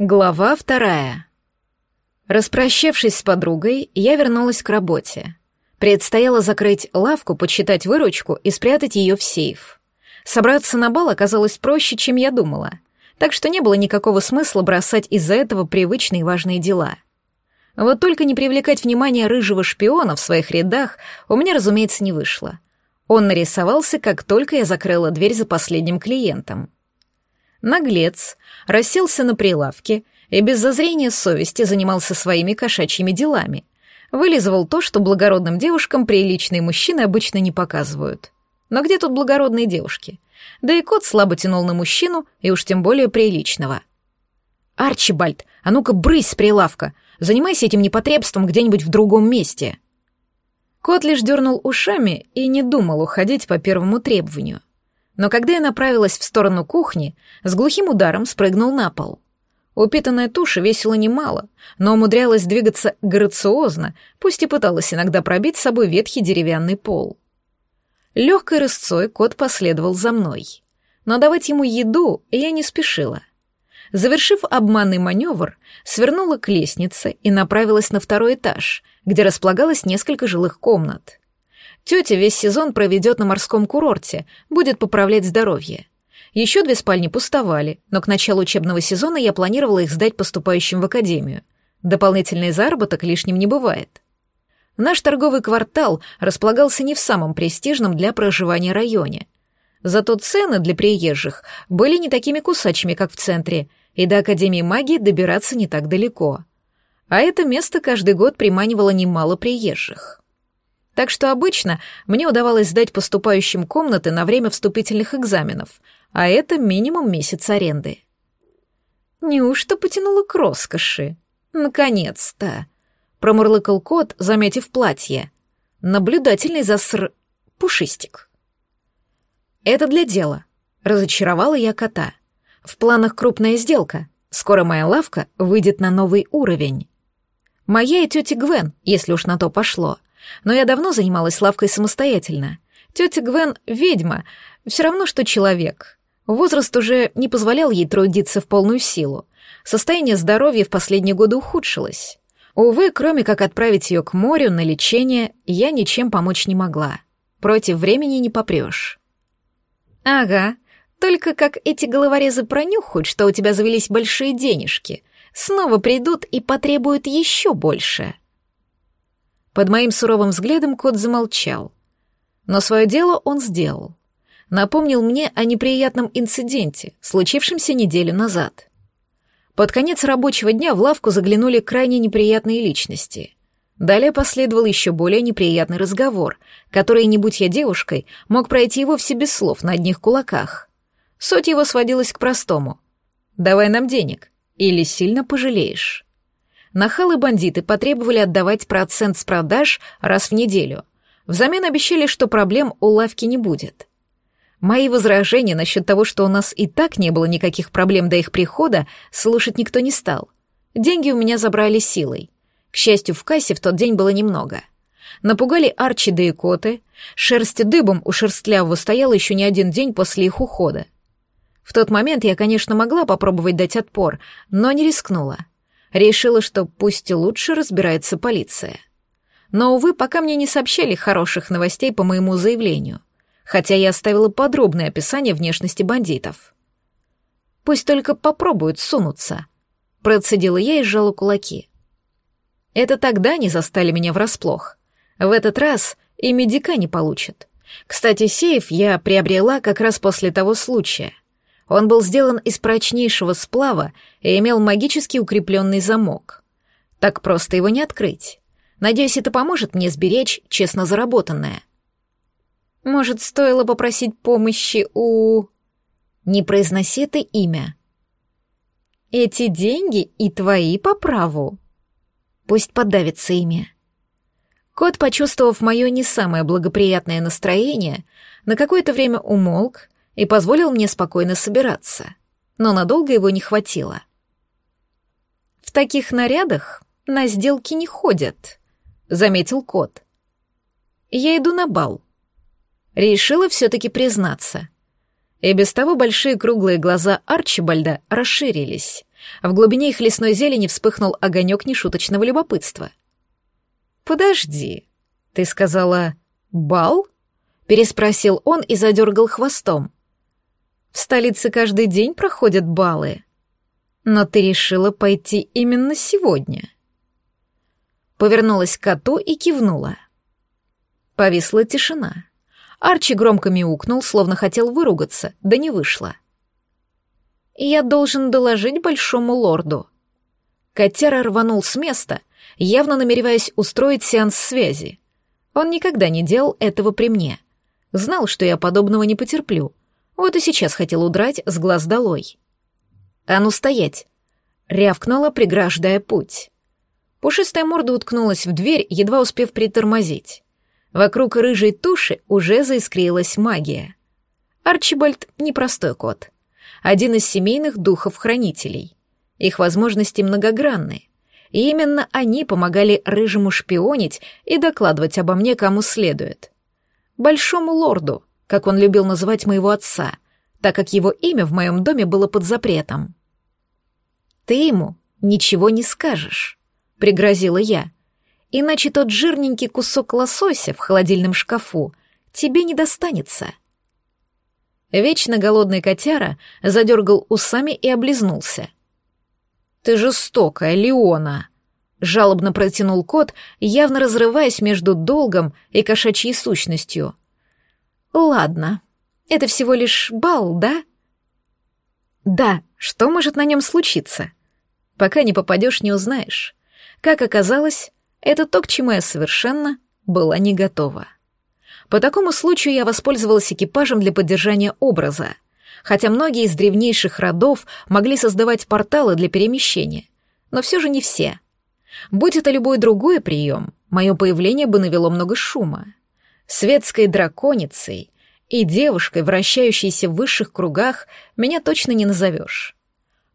Глава вторая. Распрощавшись с подругой, я вернулась к работе. Предстояло закрыть лавку, подсчитать выручку и спрятать ее в сейф. Собраться на бал оказалось проще, чем я думала, так что не было никакого смысла бросать из-за этого привычные важные дела. Вот только не привлекать внимание рыжего шпиона в своих рядах у меня, разумеется, не вышло. Он нарисовался, как только я закрыла дверь за последним клиентом. Наглец расселся на прилавке и без зазрения совести занимался своими кошачьими делами. Вылизывал то, что благородным девушкам приличные мужчины обычно не показывают. Но где тут благородные девушки? Да и кот слабо тянул на мужчину, и уж тем более приличного. «Арчибальд, а ну-ка брысь с прилавка! Занимайся этим непотребством где-нибудь в другом месте!» Кот лишь дернул ушами и не думал уходить по первому требованию — но когда я направилась в сторону кухни, с глухим ударом спрыгнул на пол. Упитанная туша весила немало, но умудрялась двигаться грациозно, пусть и пыталась иногда пробить с собой ветхий деревянный пол. Легкой рысцой кот последовал за мной. Но давать ему еду я не спешила. Завершив обманный маневр, свернула к лестнице и направилась на второй этаж, где располагалось несколько жилых комнат. Тетя весь сезон проведет на морском курорте, будет поправлять здоровье. Еще две спальни пустовали, но к началу учебного сезона я планировала их сдать поступающим в академию. Дополнительный заработок лишним не бывает. Наш торговый квартал располагался не в самом престижном для проживания районе. Зато цены для приезжих были не такими кусачими, как в центре, и до Академии магии добираться не так далеко. А это место каждый год приманивало немало приезжих. Так что обычно мне удавалось сдать поступающим комнаты на время вступительных экзаменов, а это минимум месяц аренды. Неужто потянула к роскоши? Наконец-то! Промурлыкал кот, заметив платье. Наблюдательный заср... пушистик. Это для дела. Разочаровала я кота. В планах крупная сделка. Скоро моя лавка выйдет на новый уровень. Моя и тетя Гвен, если уж на то пошло — но я давно занималась лавкой самостоятельно. Тетя Гвен — ведьма, все равно, что человек. Возраст уже не позволял ей трудиться в полную силу. Состояние здоровья в последние годы ухудшилось. Увы, кроме как отправить ее к морю на лечение, я ничем помочь не могла. Против времени не попрешь. Ага, только как эти головорезы пронюхают, что у тебя завелись большие денежки, снова придут и потребуют еще больше. Под моим суровым взглядом кот замолчал. Но свое дело он сделал. Напомнил мне о неприятном инциденте, случившемся неделю назад. Под конец рабочего дня в лавку заглянули крайне неприятные личности. Далее последовал еще более неприятный разговор, который, не будь я девушкой, мог пройти и вовсе без слов на одних кулаках. Суть его сводилась к простому. «Давай нам денег, или сильно пожалеешь». Нахалы-бандиты потребовали отдавать процент с продаж раз в неделю. Взамен обещали, что проблем у лавки не будет. Мои возражения насчет того, что у нас и так не было никаких проблем до их прихода, слушать никто не стал. Деньги у меня забрали силой. К счастью, в кассе в тот день было немного. Напугали Арчи да и коты, шерсть дыбом у шерстлявого стояла еще не один день после их ухода. В тот момент я, конечно, могла попробовать дать отпор, но не рискнула. Решила, что пусть лучше разбирается полиция. Но, увы, пока мне не сообщали хороших новостей по моему заявлению, хотя я оставила подробное описание внешности бандитов. Пусть только попробуют сунуться. Процедила я и сжала кулаки. Это тогда не застали меня врасплох. В этот раз и медика не получат. Кстати, сейф я приобрела как раз после того случая — он был сделан из прочнейшего сплава и имел магически укрепленный замок. Так просто его не открыть. Надеюсь, это поможет мне сберечь честно заработанное. Может, стоило попросить помощи у... Не произноси ты имя. Эти деньги и твои по праву. Пусть подавится имя. Кот, почувствовав мое не самое благоприятное настроение, на какое-то время умолк и позволил мне спокойно собираться, но надолго его не хватило. «В таких нарядах на сделки не ходят», — заметил кот. «Я иду на бал». Решила все-таки признаться. И без того большие круглые глаза Арчибальда расширились, В глубине их лесной зелени вспыхнул огонек нешуточного любопытства. «Подожди, ты сказала «бал»?» — переспросил он и задергал хвостом. «В столице каждый день проходят балы. Но ты решила пойти именно сегодня». Повернулась к коту и кивнула. Повисла тишина. Арчи громко мяукнул, словно хотел выругаться, да не вышло. «Я должен доложить большому лорду». Котяра рванул с места, явно намереваясь устроить сеанс связи. Он никогда не делал этого при мне. Знал, что я подобного не потерплю. Вот и сейчас хотел удрать с глаз долой. «А ну стоять!» — рявкнула, преграждая путь. Пушистая морда уткнулась в дверь, едва успев притормозить. Вокруг рыжей туши уже заискрилась магия. Арчибальд — непростой кот. Один из семейных духов-хранителей. Их возможности многогранны. И именно они помогали рыжему шпионить и докладывать обо мне кому следует. Большому лорду, как он любил называть моего отца, так как его имя в моем доме было под запретом. «Ты ему ничего не скажешь», — пригрозила я иначе тот жирненький кусок лосося в холодильном шкафу тебе не достанется. Вечно голодный котяра задергал усами и облизнулся. «Ты жестокая, Леона!» — жалобно протянул кот, явно разрываясь между долгом и кошачьей сущностью. «Ладно, это всего лишь бал, да?» «Да, что может на нем случиться?» «Пока не попадешь, не узнаешь». Как оказалось, это то, к чему я совершенно была не готова. По такому случаю я воспользовалась экипажем для поддержания образа, хотя многие из древнейших родов могли создавать порталы для перемещения, но все же не все. Будь это любой другой прием, мое появление бы навело много шума. Светской драконицей и девушкой, вращающейся в высших кругах, меня точно не назовешь.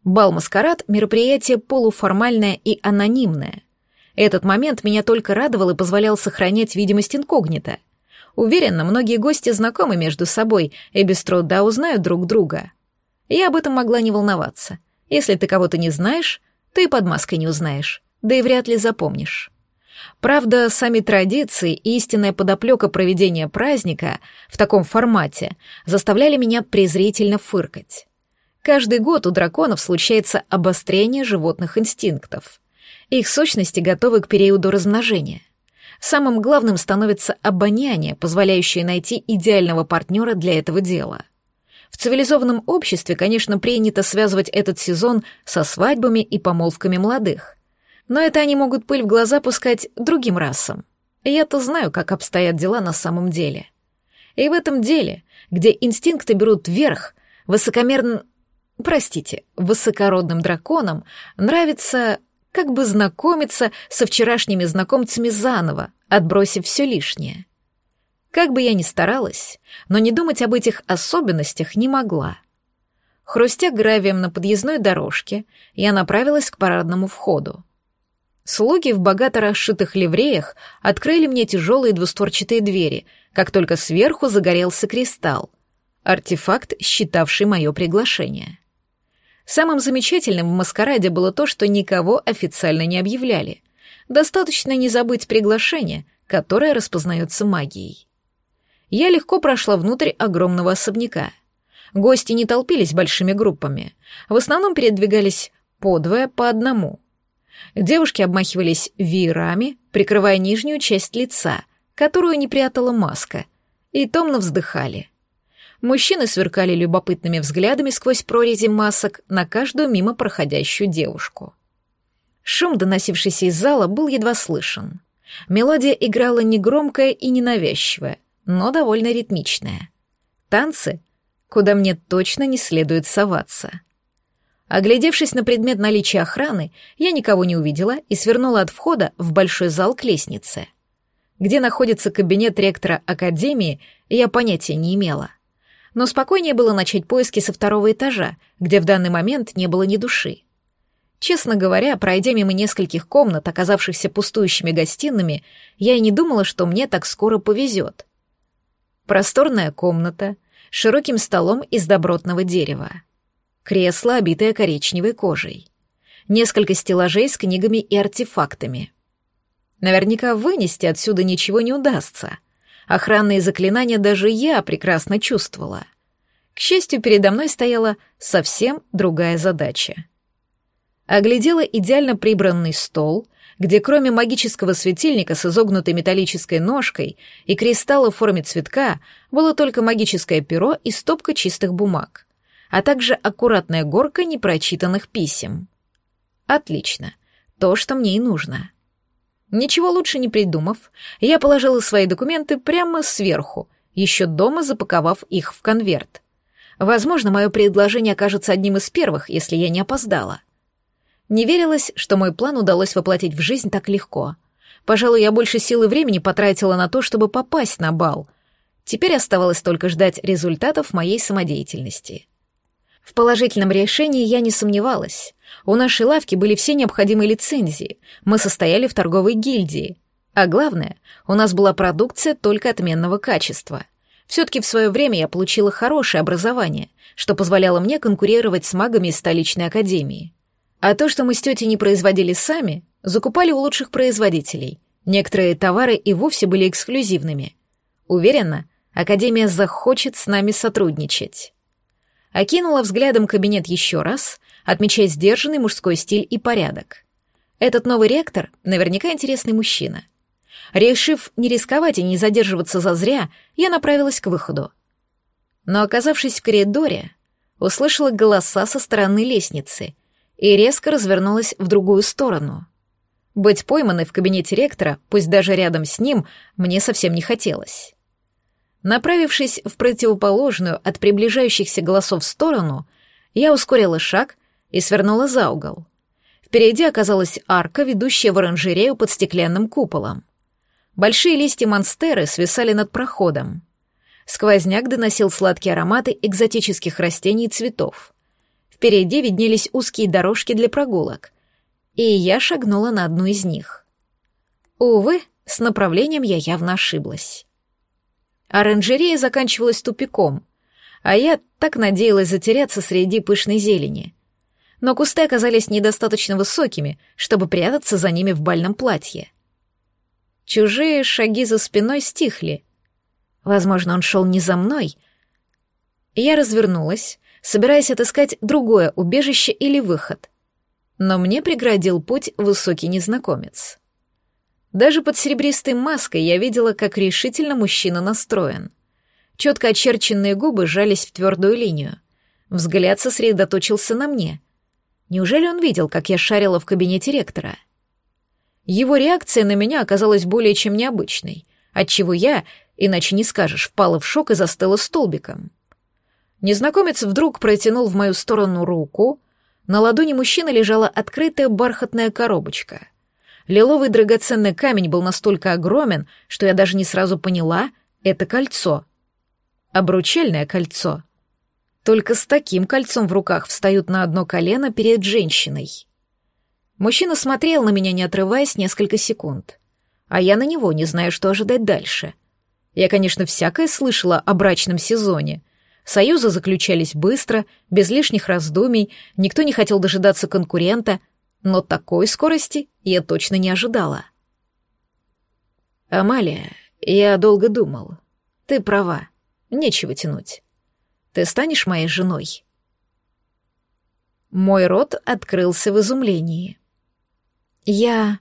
Бал-маскарад — мероприятие полуформальное и анонимное — этот момент меня только радовал и позволял сохранять видимость инкогнито. Уверена, многие гости знакомы между собой и без труда узнают друг друга. Я об этом могла не волноваться. Если ты кого-то не знаешь, ты и под маской не узнаешь, да и вряд ли запомнишь. Правда, сами традиции и истинная подоплека проведения праздника в таком формате заставляли меня презрительно фыркать. Каждый год у драконов случается обострение животных инстинктов. Их сущности готовы к периоду размножения. Самым главным становится обоняние, позволяющее найти идеального партнера для этого дела. В цивилизованном обществе, конечно, принято связывать этот сезон со свадьбами и помолвками молодых. Но это они могут пыль в глаза пускать другим расам. Я-то знаю, как обстоят дела на самом деле. И в этом деле, где инстинкты берут верх, высокомерным, простите, высокородным драконам нравится как бы знакомиться со вчерашними знакомцами заново, отбросив все лишнее. Как бы я ни старалась, но не думать об этих особенностях не могла. Хрустя гравием на подъездной дорожке, я направилась к парадному входу. Слуги в богато расшитых ливреях открыли мне тяжелые двустворчатые двери, как только сверху загорелся кристалл, артефакт, считавший мое приглашение. Самым замечательным в маскараде было то, что никого официально не объявляли. Достаточно не забыть приглашение, которое распознается магией. Я легко прошла внутрь огромного особняка. Гости не толпились большими группами. В основном передвигались по двое, по одному. Девушки обмахивались веерами, прикрывая нижнюю часть лица, которую не прятала маска, и томно вздыхали. Мужчины сверкали любопытными взглядами сквозь прорези масок на каждую мимо проходящую девушку. Шум, доносившийся из зала, был едва слышен. Мелодия играла негромкая и ненавязчивая, но довольно ритмичная. Танцы, куда мне точно не следует соваться. Оглядевшись на предмет наличия охраны, я никого не увидела и свернула от входа в большой зал к лестнице. Где находится кабинет ректора академии, я понятия не имела но спокойнее было начать поиски со второго этажа, где в данный момент не было ни души. Честно говоря, пройдя мимо нескольких комнат, оказавшихся пустующими гостиными, я и не думала, что мне так скоро повезет. Просторная комната широким столом из добротного дерева. Кресло, обитое коричневой кожей. несколько стеллажей с книгами и артефактами. Наверняка вынести отсюда ничего не удастся. Охранные заклинания даже я прекрасно чувствовала. К счастью, передо мной стояла совсем другая задача. Оглядела идеально прибранный стол, где кроме магического светильника с изогнутой металлической ножкой и кристалла в форме цветка было только магическое перо и стопка чистых бумаг, а также аккуратная горка непрочитанных писем. Отлично. То, что мне и нужно. Ничего лучше не придумав, я положила свои документы прямо сверху, еще дома запаковав их в конверт. Возможно, мое предложение окажется одним из первых, если я не опоздала. Не верилось, что мой план удалось воплотить в жизнь так легко. Пожалуй, я больше сил и времени потратила на то, чтобы попасть на бал. Теперь оставалось только ждать результатов моей самодеятельности. В положительном решении я не сомневалась. У нашей лавки были все необходимые лицензии, мы состояли в торговой гильдии. А главное, у нас была продукция только отменного качества. Все-таки в свое время я получила хорошее образование, что позволяло мне конкурировать с магами из столичной академии. А то, что мы с тетей не производили сами, закупали у лучших производителей. Некоторые товары и вовсе были эксклюзивными. Уверена, Академия захочет с нами сотрудничать. Окинула взглядом кабинет еще раз, отмечая сдержанный мужской стиль и порядок. Этот новый ректор наверняка интересный мужчина. Решив не рисковать и не задерживаться зазря, я направилась к выходу. Но, оказавшись в коридоре, услышала голоса со стороны лестницы и резко развернулась в другую сторону. Быть пойманной в кабинете ректора, пусть даже рядом с ним, мне совсем не хотелось. Направившись в противоположную от приближающихся голосов сторону, я ускорила шаг и свернула за угол. Впереди оказалась арка, ведущая в оранжерею под стеклянным куполом. Большие листья монстеры свисали над проходом. Сквозняк доносил сладкие ароматы экзотических растений и цветов. Впереди виднелись узкие дорожки для прогулок, и я шагнула на одну из них. Увы, с направлением я явно ошиблась. Оранжерея заканчивалась тупиком, а я так надеялась затеряться среди пышной зелени. Но кусты оказались недостаточно высокими, чтобы прятаться за ними в бальном платье. Чужие шаги за спиной стихли. Возможно, он шел не за мной. Я развернулась, собираясь отыскать другое убежище или выход. Но мне преградил путь высокий незнакомец. Даже под серебристой маской я видела, как решительно мужчина настроен. Четко очерченные губы сжались в твердую линию. Взгляд сосредоточился на мне. Неужели он видел, как я шарила в кабинете ректора? Его реакция на меня оказалась более чем необычной, отчего я, иначе не скажешь, впала в шок и застыла столбиком. Незнакомец вдруг протянул в мою сторону руку, на ладони мужчины лежала открытая бархатная коробочка — Лиловый драгоценный камень был настолько огромен, что я даже не сразу поняла — это кольцо. Обручальное кольцо. Только с таким кольцом в руках встают на одно колено перед женщиной. Мужчина смотрел на меня, не отрываясь, несколько секунд. А я на него, не знаю, что ожидать дальше. Я, конечно, всякое слышала о брачном сезоне. Союзы заключались быстро, без лишних раздумий, никто не хотел дожидаться конкурента — но такой скорости я точно не ожидала. «Амалия, я долго думал. Ты права, нечего тянуть. Ты станешь моей женой?» Мой рот открылся в изумлении. «Я...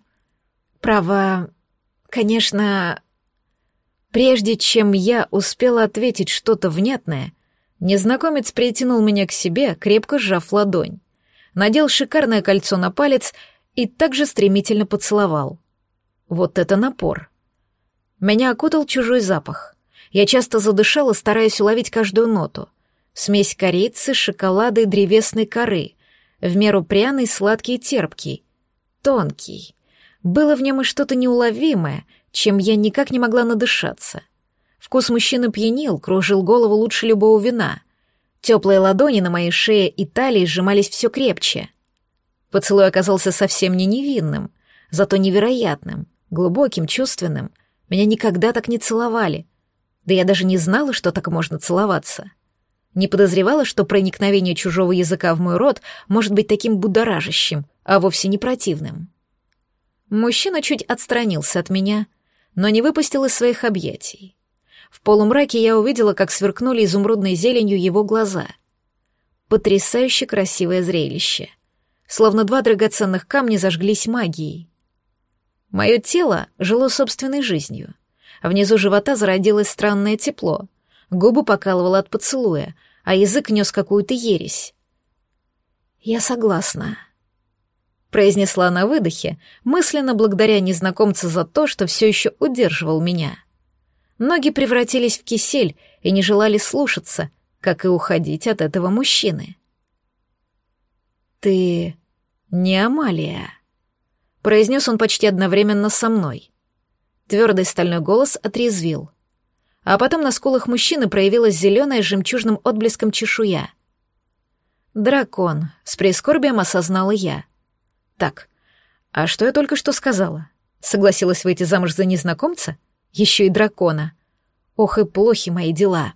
права... конечно...» Прежде чем я успела ответить что-то внятное, незнакомец притянул меня к себе, крепко сжав ладонь надел шикарное кольцо на палец и также стремительно поцеловал. Вот это напор. Меня окутал чужой запах. Я часто задышала, стараясь уловить каждую ноту. Смесь корицы, шоколада и древесной коры. В меру пряный, сладкий и терпкий. Тонкий. Было в нем и что-то неуловимое, чем я никак не могла надышаться. Вкус мужчины пьянил, кружил голову лучше любого вина. Теплые ладони на моей шее и талии сжимались все крепче. Поцелуй оказался совсем не невинным, зато невероятным, глубоким, чувственным. Меня никогда так не целовали. Да я даже не знала, что так можно целоваться. Не подозревала, что проникновение чужого языка в мой рот может быть таким будоражащим, а вовсе не противным. Мужчина чуть отстранился от меня, но не выпустил из своих объятий. В полумраке я увидела, как сверкнули изумрудной зеленью его глаза. Потрясающе красивое зрелище. Словно два драгоценных камня зажглись магией. Мое тело жило собственной жизнью. Внизу живота зародилось странное тепло. Губы покалывало от поцелуя, а язык нес какую-то ересь. «Я согласна», — произнесла на выдохе, мысленно благодаря незнакомцу за то, что все еще удерживал меня. Ноги превратились в кисель и не желали слушаться, как и уходить от этого мужчины. «Ты не Амалия», — произнес он почти одновременно со мной. Твердый стальной голос отрезвил. А потом на скулах мужчины проявилась зеленая с жемчужным отблеском чешуя. «Дракон», — с прискорбием осознала я. «Так, а что я только что сказала? Согласилась выйти замуж за незнакомца? Еще и дракона. Ох и плохи мои дела».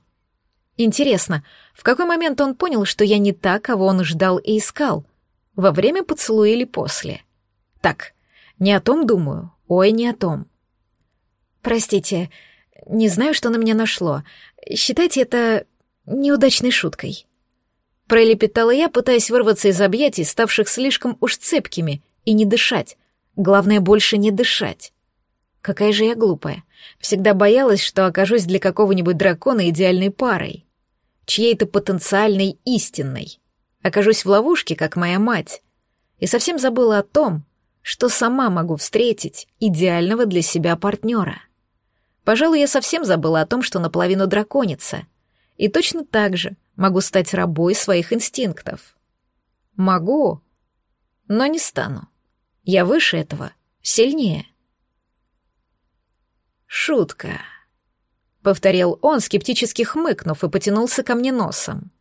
Интересно, в какой момент он понял, что я не та, кого он ждал и искал? Во время поцелуя или после? Так, не о том думаю. Ой, не о том. Простите, не знаю, что на меня нашло. Считайте это неудачной шуткой. Пролепетала я, пытаясь вырваться из объятий, ставших слишком уж цепкими, и не дышать. Главное, больше не дышать. Какая же я глупая. Всегда боялась, что окажусь для какого-нибудь дракона идеальной парой. Чьей-то потенциальной истинной окажусь в ловушке, как моя мать, и совсем забыла о том, что сама могу встретить идеального для себя партнера. Пожалуй, я совсем забыла о том, что наполовину драконица, и точно так же могу стать рабой своих инстинктов. Могу, но не стану. Я выше этого, сильнее. Шутка. — повторил он, скептически хмыкнув, и потянулся ко мне носом.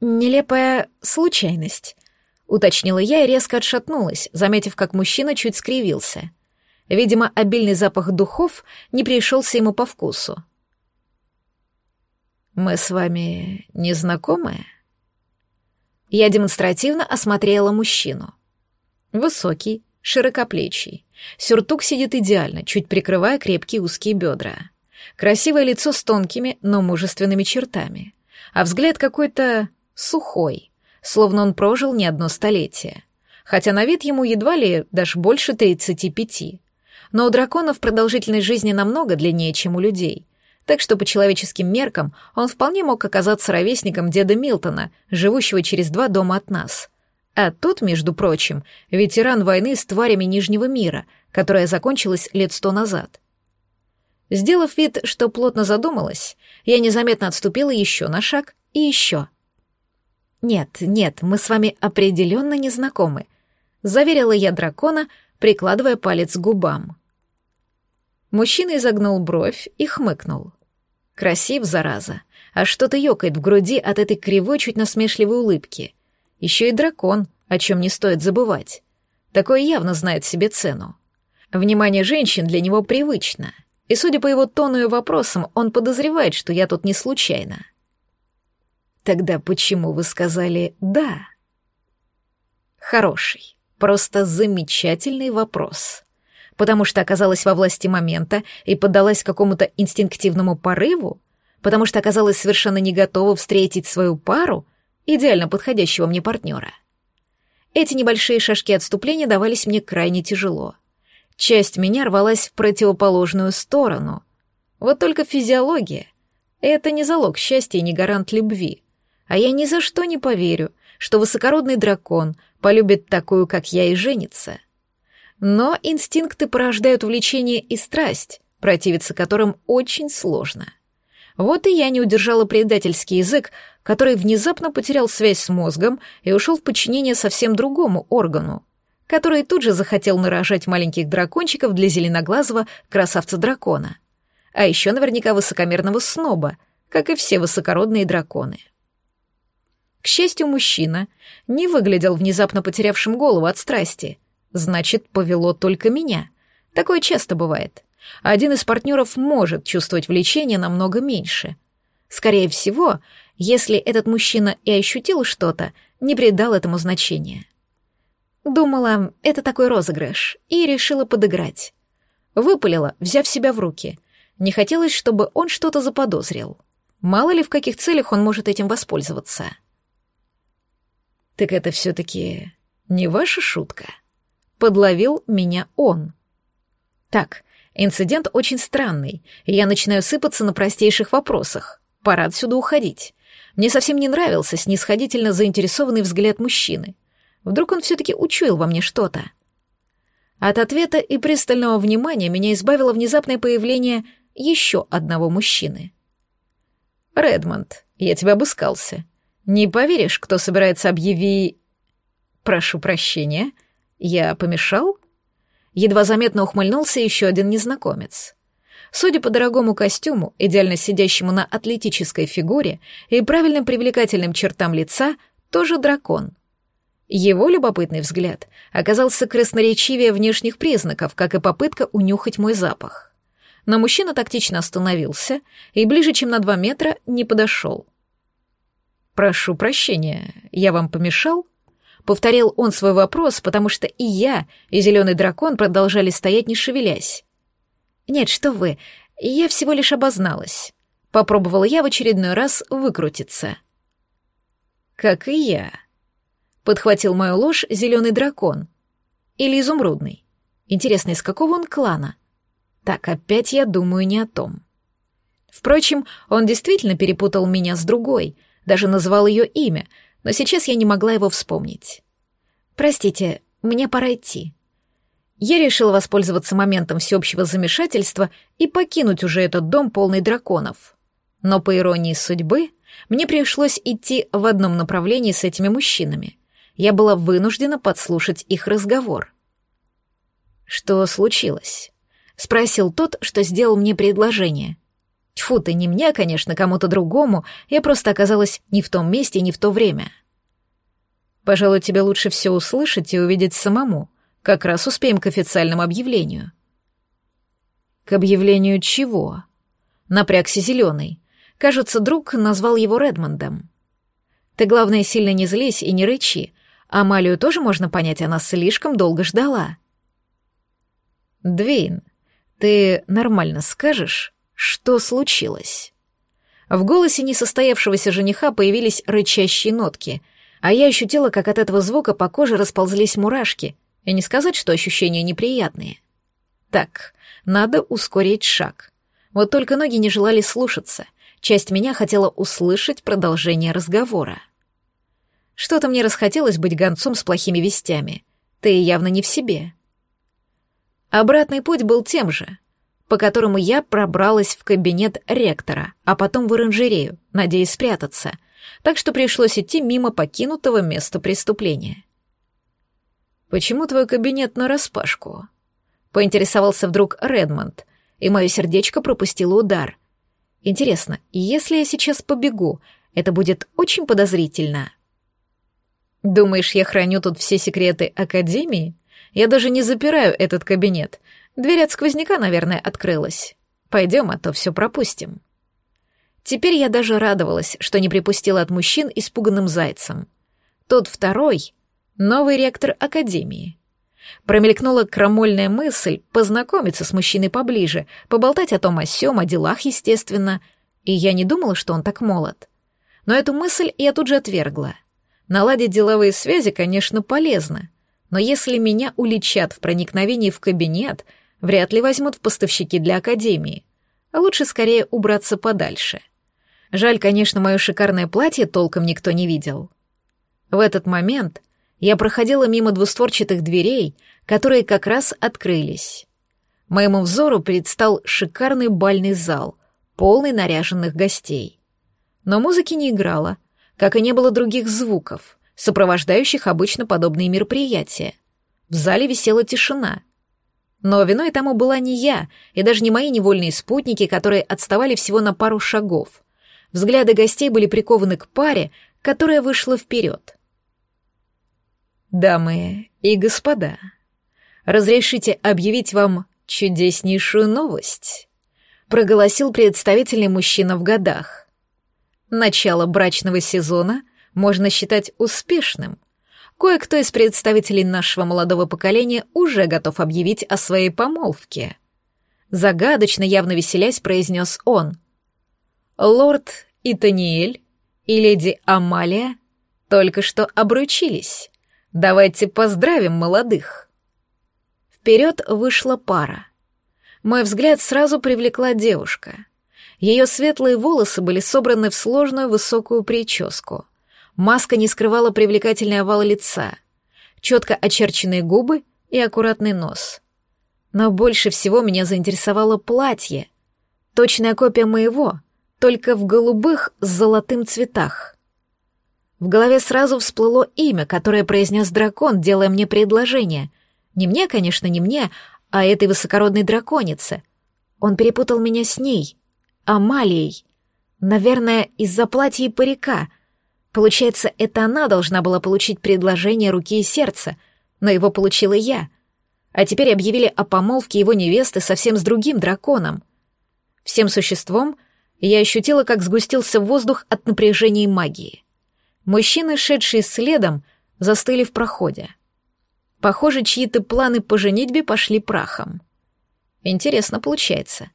«Нелепая случайность», — уточнила я и резко отшатнулась, заметив, как мужчина чуть скривился. Видимо, обильный запах духов не пришелся ему по вкусу. «Мы с вами не знакомы?» Я демонстративно осмотрела мужчину. Высокий, широкоплечий. Сюртук сидит идеально, чуть прикрывая крепкие узкие бедра. Красивое лицо с тонкими, но мужественными чертами. А взгляд какой-то сухой, словно он прожил не одно столетие. Хотя на вид ему едва ли даже больше 35. Но у драконов продолжительность жизни намного длиннее, чем у людей. Так что по человеческим меркам он вполне мог оказаться ровесником деда Милтона, живущего через два дома от нас — а тот, между прочим, ветеран войны с тварями Нижнего мира, которая закончилась лет сто назад. Сделав вид, что плотно задумалась, я незаметно отступила еще на шаг и еще. «Нет, нет, мы с вами определенно не знакомы», — заверила я дракона, прикладывая палец к губам. Мужчина изогнул бровь и хмыкнул. Красив, зараза, а что-то ёкает в груди от этой кривой, чуть насмешливой улыбки. Еще и дракон, о чем не стоит забывать. Такой явно знает себе цену. Внимание женщин для него привычно, и, судя по его тону и вопросам, он подозревает, что я тут не случайно. Тогда почему вы сказали «да»? Хороший, просто замечательный вопрос. Потому что оказалась во власти момента и поддалась какому-то инстинктивному порыву? Потому что оказалась совершенно не готова встретить свою пару — идеально подходящего мне партнера. Эти небольшие шажки отступления давались мне крайне тяжело. Часть меня рвалась в противоположную сторону. Вот только физиология — это не залог счастья и не гарант любви. А я ни за что не поверю, что высокородный дракон полюбит такую, как я, и женится. Но инстинкты порождают влечение и страсть, противиться которым очень сложно. Вот и я не удержала предательский язык, который внезапно потерял связь с мозгом и ушел в подчинение совсем другому органу, который тут же захотел нарожать маленьких дракончиков для зеленоглазого красавца-дракона. А еще наверняка высокомерного сноба, как и все высокородные драконы. К счастью, мужчина не выглядел внезапно потерявшим голову от страсти. Значит, повело только меня. Такое часто бывает. Один из партнеров может чувствовать влечение намного меньше. Скорее всего, если этот мужчина и ощутил что-то, не придал этому значения. Думала, это такой розыгрыш, и решила подыграть. Выпалила, взяв себя в руки. Не хотелось, чтобы он что-то заподозрил. Мало ли, в каких целях он может этим воспользоваться. «Так это все-таки не ваша шутка?» Подловил меня он. «Так, инцидент очень странный, и я начинаю сыпаться на простейших вопросах. Пора отсюда уходить. Мне совсем не нравился снисходительно заинтересованный взгляд мужчины. Вдруг он все-таки учуял во мне что-то. От ответа и пристального внимания меня избавило внезапное появление еще одного мужчины. «Редмонд, я тебя обыскался. Не поверишь, кто собирается объяви...» «Прошу прощения, я помешал?» Едва заметно ухмыльнулся еще один незнакомец. Судя по дорогому костюму, идеально сидящему на атлетической фигуре и правильным привлекательным чертам лица, тоже дракон. Его любопытный взгляд оказался красноречивее внешних признаков, как и попытка унюхать мой запах. Но мужчина тактично остановился и ближе, чем на два метра, не подошел. «Прошу прощения, я вам помешал?» Повторил он свой вопрос, потому что и я, и зеленый дракон продолжали стоять, не шевелясь. «Нет, что вы, я всего лишь обозналась». Попробовала я в очередной раз выкрутиться. «Как и я», — подхватил мою ложь зеленый дракон. Или изумрудный. Интересно, из какого он клана? Так, опять я думаю не о том. Впрочем, он действительно перепутал меня с другой, даже назвал ее имя, но сейчас я не могла его вспомнить. «Простите, мне пора идти», я решила воспользоваться моментом всеобщего замешательства и покинуть уже этот дом полный драконов. Но по иронии судьбы, мне пришлось идти в одном направлении с этими мужчинами. Я была вынуждена подслушать их разговор. «Что случилось?» — спросил тот, что сделал мне предложение. Тьфу ты, не мне, конечно, кому-то другому, я просто оказалась не в том месте, не в то время. «Пожалуй, тебе лучше все услышать и увидеть самому», как раз успеем к официальному объявлению. К объявлению чего? Напрягся зеленый. Кажется, друг назвал его Редмондом. Ты, главное, сильно не злись и не рычи. Амалию тоже можно понять, она слишком долго ждала. Двейн, ты нормально скажешь, что случилось? В голосе несостоявшегося жениха появились рычащие нотки, а я ощутила, как от этого звука по коже расползлись мурашки, и не сказать, что ощущения неприятные. Так, надо ускорить шаг. Вот только ноги не желали слушаться. Часть меня хотела услышать продолжение разговора. Что-то мне расхотелось быть гонцом с плохими вестями. Ты явно не в себе. Обратный путь был тем же, по которому я пробралась в кабинет ректора, а потом в оранжерею, надеясь спрятаться, так что пришлось идти мимо покинутого места преступления. «Почему твой кабинет нараспашку?» Поинтересовался вдруг Редмонд, и мое сердечко пропустило удар. «Интересно, если я сейчас побегу, это будет очень подозрительно». «Думаешь, я храню тут все секреты Академии? Я даже не запираю этот кабинет. Дверь от сквозняка, наверное, открылась. Пойдем, а то все пропустим». Теперь я даже радовалась, что не припустила от мужчин испуганным зайцем. Тот второй новый ректор Академии. Промелькнула крамольная мысль познакомиться с мужчиной поближе, поболтать о том о сём, о делах, естественно, и я не думала, что он так молод. Но эту мысль я тут же отвергла. Наладить деловые связи, конечно, полезно, но если меня уличат в проникновении в кабинет, вряд ли возьмут в поставщики для Академии, а лучше скорее убраться подальше. Жаль, конечно, мое шикарное платье толком никто не видел. В этот момент я проходила мимо двустворчатых дверей, которые как раз открылись. Моему взору предстал шикарный бальный зал, полный наряженных гостей. Но музыки не играло, как и не было других звуков, сопровождающих обычно подобные мероприятия. В зале висела тишина. Но виной тому была не я, и даже не мои невольные спутники, которые отставали всего на пару шагов. Взгляды гостей были прикованы к паре, которая вышла вперед. Дамы и господа, разрешите объявить вам чудеснейшую новость, проголосил представительный мужчина в годах. Начало брачного сезона можно считать успешным. Кое-кто из представителей нашего молодого поколения уже готов объявить о своей помолвке. Загадочно, явно веселясь, произнес он. Лорд Итаниэль и леди Амалия только что обручились. Давайте поздравим молодых. Вперед вышла пара. Мой взгляд сразу привлекла девушка. Ее светлые волосы были собраны в сложную высокую прическу. Маска не скрывала привлекательный овал лица, четко очерченные губы и аккуратный нос. Но больше всего меня заинтересовало платье. Точная копия моего, только в голубых с золотым цветах. В голове сразу всплыло имя, которое произнес дракон, делая мне предложение. Не мне, конечно, не мне, а этой высокородной драконице. Он перепутал меня с ней, Амалией. Наверное, из-за платья и парика. Получается, это она должна была получить предложение руки и сердца, но его получила я. А теперь объявили о помолвке его невесты совсем с другим драконом. Всем существом я ощутила, как сгустился воздух от напряжения магии. Мужчины, шедшие следом, застыли в проходе. Похоже, чьи-то планы по женитьбе пошли прахом. Интересно получается.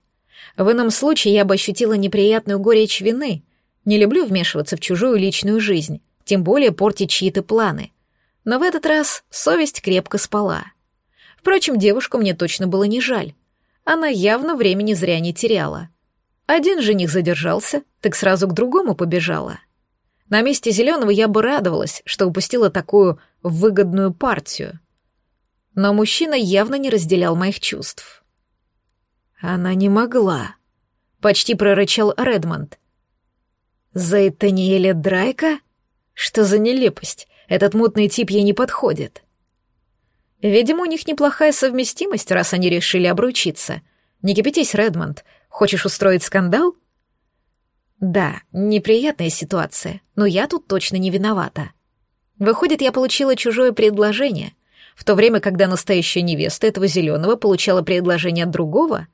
В ином случае я бы ощутила неприятную горечь вины. Не люблю вмешиваться в чужую личную жизнь, тем более портить чьи-то планы. Но в этот раз совесть крепко спала. Впрочем, девушку мне точно было не жаль. Она явно времени зря не теряла. Один жених задержался, так сразу к другому побежала. На месте зеленого я бы радовалась, что упустила такую выгодную партию но мужчина явно не разделял моих чувств. «Она не могла», — почти прорычал Редмонд. «За Этаниэля Драйка? Что за нелепость? Этот мутный тип ей не подходит». Видимо, у них неплохая совместимость, раз они решили обручиться. Не кипятись, Редмонд. Хочешь устроить скандал? Да, неприятная ситуация, но я тут точно не виновата. Выходит, я получила чужое предложение, в то время, когда настоящая невеста этого зеленого получала предложение от другого?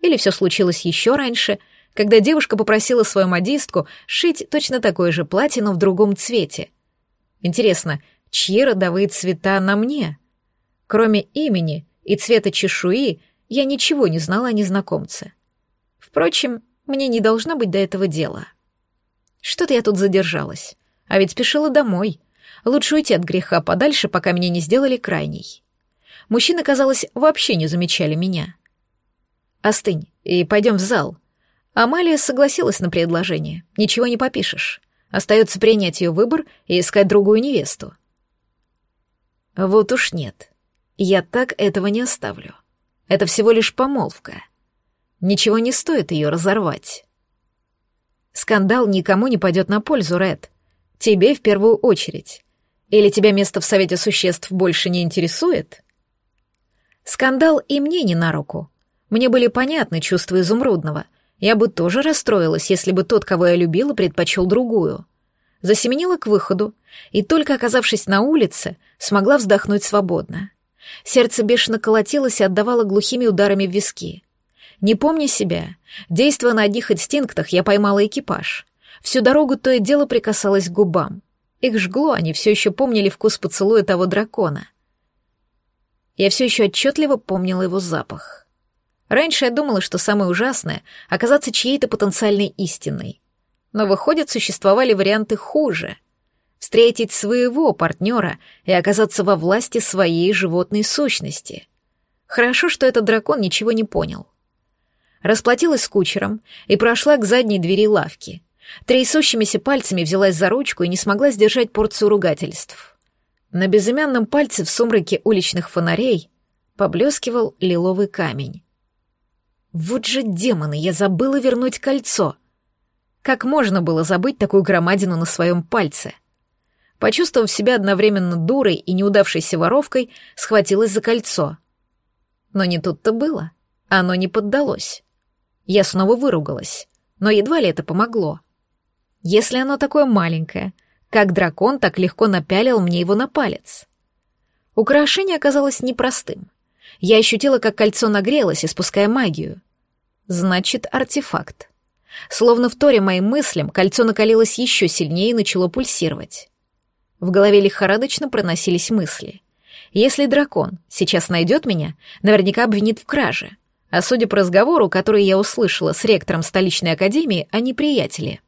Или все случилось еще раньше, когда девушка попросила свою модистку шить точно такое же платье, но в другом цвете? Интересно, чьи родовые цвета на мне? Кроме имени и цвета чешуи, я ничего не знала о незнакомце. Впрочем, мне не должно быть до этого дела. Что-то я тут задержалась, а ведь спешила домой. Лучше уйти от греха подальше, пока меня не сделали крайней. Мужчины, казалось, вообще не замечали меня. «Остынь и пойдем в зал». Амалия согласилась на предложение. Ничего не попишешь. Остается принять ее выбор и искать другую невесту. Вот уж нет. Я так этого не оставлю. Это всего лишь помолвка. Ничего не стоит ее разорвать. Скандал никому не пойдет на пользу, Ред. Тебе в первую очередь. Или тебя место в Совете Существ больше не интересует? Скандал и мне не на руку. Мне были понятны чувства изумрудного. Я бы тоже расстроилась, если бы тот, кого я любила, предпочел другую. Засеменила к выходу, и только оказавшись на улице, смогла вздохнуть свободно. Сердце бешено колотилось и отдавало глухими ударами в виски. Не помня себя, действуя на одних инстинктах, я поймала экипаж. Всю дорогу то и дело прикасалась к губам. Их жгло, они все еще помнили вкус поцелуя того дракона. Я все еще отчетливо помнила его запах. Раньше я думала, что самое ужасное — оказаться чьей-то потенциальной истиной. Но, выходит, существовали варианты хуже. Встретить своего партнера и оказаться во власти своей животной сущности. Хорошо, что этот дракон ничего не понял. Расплатилась с кучером и прошла к задней двери лавки — Трясущимися пальцами взялась за ручку и не смогла сдержать порцию ругательств. На безымянном пальце в сумраке уличных фонарей поблескивал лиловый камень. Вот же демоны, я забыла вернуть кольцо. Как можно было забыть такую громадину на своем пальце? Почувствовав себя одновременно дурой и неудавшейся воровкой, схватилась за кольцо. Но не тут-то было. Оно не поддалось. Я снова выругалась, но едва ли это помогло. Если оно такое маленькое, как дракон так легко напялил мне его на палец? Украшение оказалось непростым. Я ощутила, как кольцо нагрелось, испуская магию. Значит, артефакт. Словно в торе моим мыслям, кольцо накалилось еще сильнее и начало пульсировать. В голове лихорадочно проносились мысли. Если дракон сейчас найдет меня, наверняка обвинит в краже. А судя по разговору, который я услышала с ректором столичной академии, они приятели.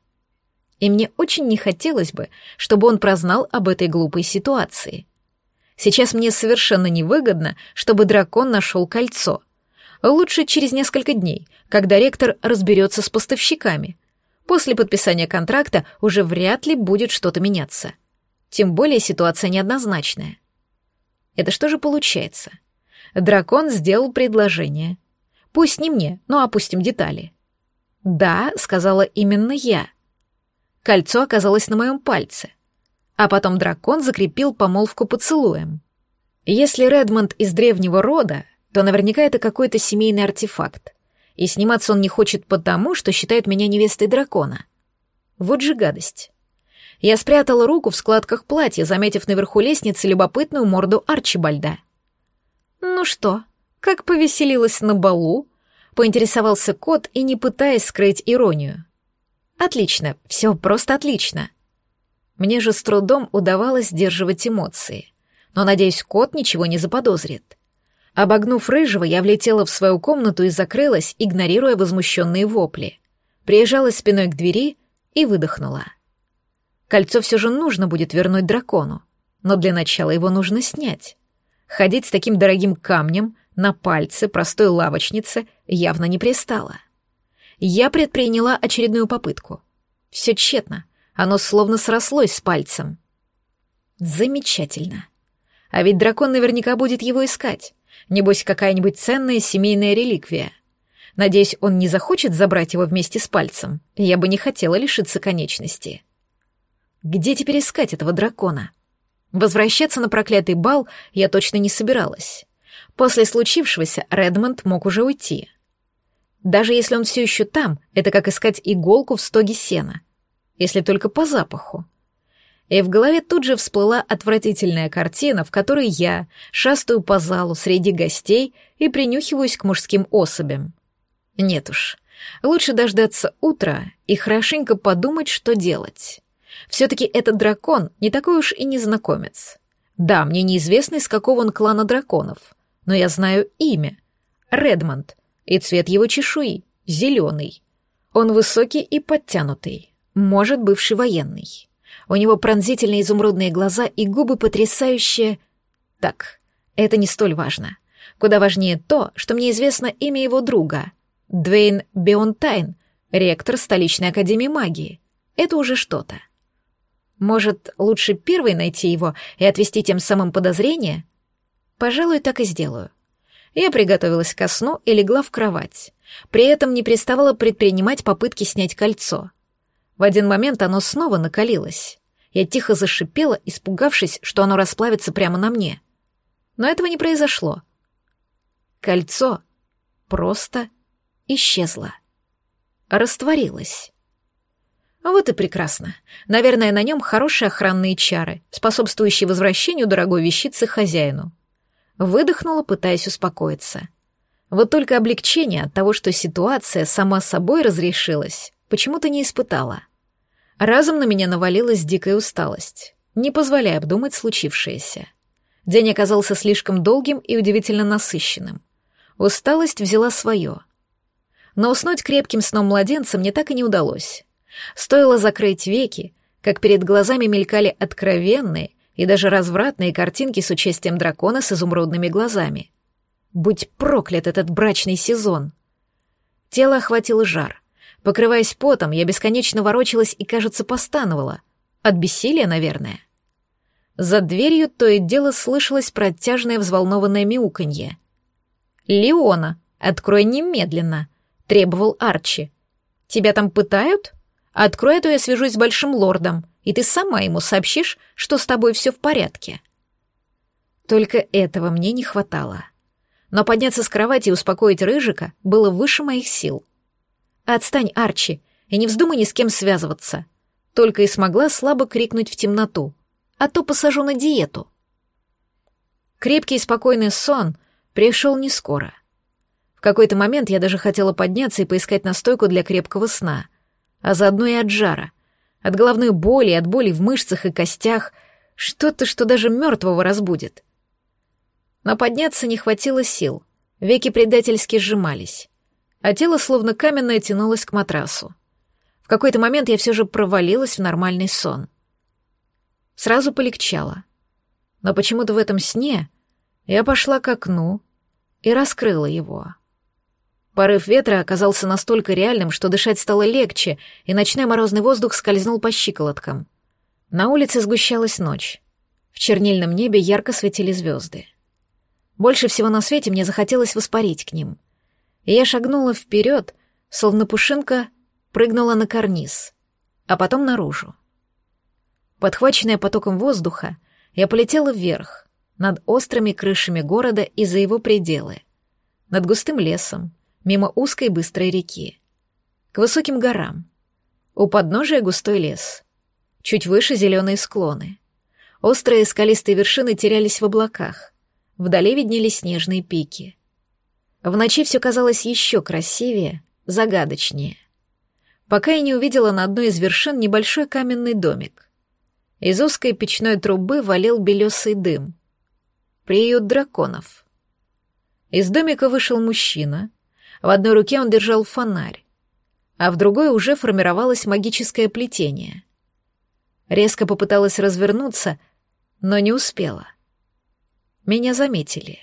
И мне очень не хотелось бы, чтобы он прознал об этой глупой ситуации. Сейчас мне совершенно невыгодно, чтобы дракон нашел кольцо. Лучше через несколько дней, когда ректор разберется с поставщиками. После подписания контракта уже вряд ли будет что-то меняться. Тем более ситуация неоднозначная. Это что же получается? Дракон сделал предложение. Пусть не мне, но опустим детали. «Да», — сказала именно я. Кольцо оказалось на моем пальце. А потом дракон закрепил помолвку поцелуем. Если Редмонд из древнего рода, то наверняка это какой-то семейный артефакт. И сниматься он не хочет потому, что считает меня невестой дракона. Вот же гадость. Я спрятала руку в складках платья, заметив наверху лестницы любопытную морду Арчибальда. «Ну что, как повеселилась на балу?» — поинтересовался кот и не пытаясь скрыть иронию. «Отлично, все просто отлично». Мне же с трудом удавалось сдерживать эмоции. Но, надеюсь, кот ничего не заподозрит. Обогнув рыжего, я влетела в свою комнату и закрылась, игнорируя возмущенные вопли. Приезжала спиной к двери и выдохнула. Кольцо все же нужно будет вернуть дракону, но для начала его нужно снять. Ходить с таким дорогим камнем на пальце простой лавочницы явно не пристало. Я предприняла очередную попытку. Все тщетно, оно словно срослось с пальцем. Замечательно. А ведь дракон наверняка будет его искать. Небось, какая-нибудь ценная семейная реликвия. Надеюсь, он не захочет забрать его вместе с пальцем. Я бы не хотела лишиться конечности. Где теперь искать этого дракона? Возвращаться на проклятый бал я точно не собиралась. После случившегося Редмонд мог уже уйти. Даже если он все еще там, это как искать иголку в стоге сена. Если только по запаху. И в голове тут же всплыла отвратительная картина, в которой я шастаю по залу среди гостей и принюхиваюсь к мужским особям. Нет уж, лучше дождаться утра и хорошенько подумать, что делать. Все-таки этот дракон не такой уж и незнакомец. Да, мне неизвестно, из какого он клана драконов, но я знаю имя — Редмонд, и цвет его чешуи — зеленый. Он высокий и подтянутый, может, бывший военный. У него пронзительные изумрудные глаза и губы потрясающие... Так, это не столь важно. Куда важнее то, что мне известно имя его друга — Двейн Беонтайн, ректор столичной академии магии. Это уже что-то. Может, лучше первой найти его и отвести тем самым подозрения? Пожалуй, так и сделаю. Я приготовилась ко сну и легла в кровать. При этом не переставала предпринимать попытки снять кольцо. В один момент оно снова накалилось. Я тихо зашипела, испугавшись, что оно расплавится прямо на мне. Но этого не произошло. Кольцо просто исчезло. Растворилось. Вот и прекрасно. Наверное, на нем хорошие охранные чары, способствующие возвращению дорогой вещицы хозяину. Выдохнула, пытаясь успокоиться. Вот только облегчение от того, что ситуация сама собой разрешилась, почему-то не испытала. Разом на меня навалилась дикая усталость, не позволяя обдумать случившееся. День оказался слишком долгим и удивительно насыщенным. Усталость взяла свое. Но уснуть крепким сном младенца мне так и не удалось. Стоило закрыть веки, как перед глазами мелькали откровенные и даже развратные картинки с участием дракона с изумрудными глазами. Будь проклят этот брачный сезон! Тело охватил жар. Покрываясь потом, я бесконечно ворочалась и, кажется, постановала. От бессилия, наверное. За дверью то и дело слышалось протяжное взволнованное мяуканье. «Леона, открой немедленно!» — требовал Арчи. «Тебя там пытают?» Открой, а то я свяжусь с большим лордом, и ты сама ему сообщишь, что с тобой все в порядке. Только этого мне не хватало. Но подняться с кровати и успокоить Рыжика было выше моих сил. «Отстань, Арчи, и не вздумай ни с кем связываться». Только и смогла слабо крикнуть в темноту. «А то посажу на диету». Крепкий и спокойный сон пришел не скоро. В какой-то момент я даже хотела подняться и поискать настойку для крепкого сна — а заодно и от жара, от головной боли, от боли в мышцах и костях. Что-то, что даже мертвого разбудит. Но подняться не хватило сил. Веки предательски сжимались, а тело словно каменное тянулось к матрасу. В какой-то момент я все же провалилась в нормальный сон. Сразу полегчало. Но почему-то в этом сне я пошла к окну и раскрыла его. Порыв ветра оказался настолько реальным, что дышать стало легче, и ночной морозный воздух скользнул по щиколоткам. На улице сгущалась ночь. В чернильном небе ярко светили звезды. Больше всего на свете мне захотелось воспарить к ним. Я шагнула вперед, словно пушинка прыгнула на карниз, а потом наружу. Подхваченная потоком воздуха, я полетела вверх, над острыми крышами города и за его пределы, над густым лесом, мимо узкой быстрой реки, к высоким горам. У подножия густой лес, чуть выше зеленые склоны. Острые скалистые вершины терялись в облаках, вдали виднелись снежные пики. В ночи все казалось еще красивее, загадочнее. Пока я не увидела на одной из вершин небольшой каменный домик. Из узкой печной трубы валил белесый дым. Приют драконов. Из домика вышел мужчина. В одной руке он держал фонарь, а в другой уже формировалось магическое плетение. Резко попыталась развернуться, но не успела. Меня заметили.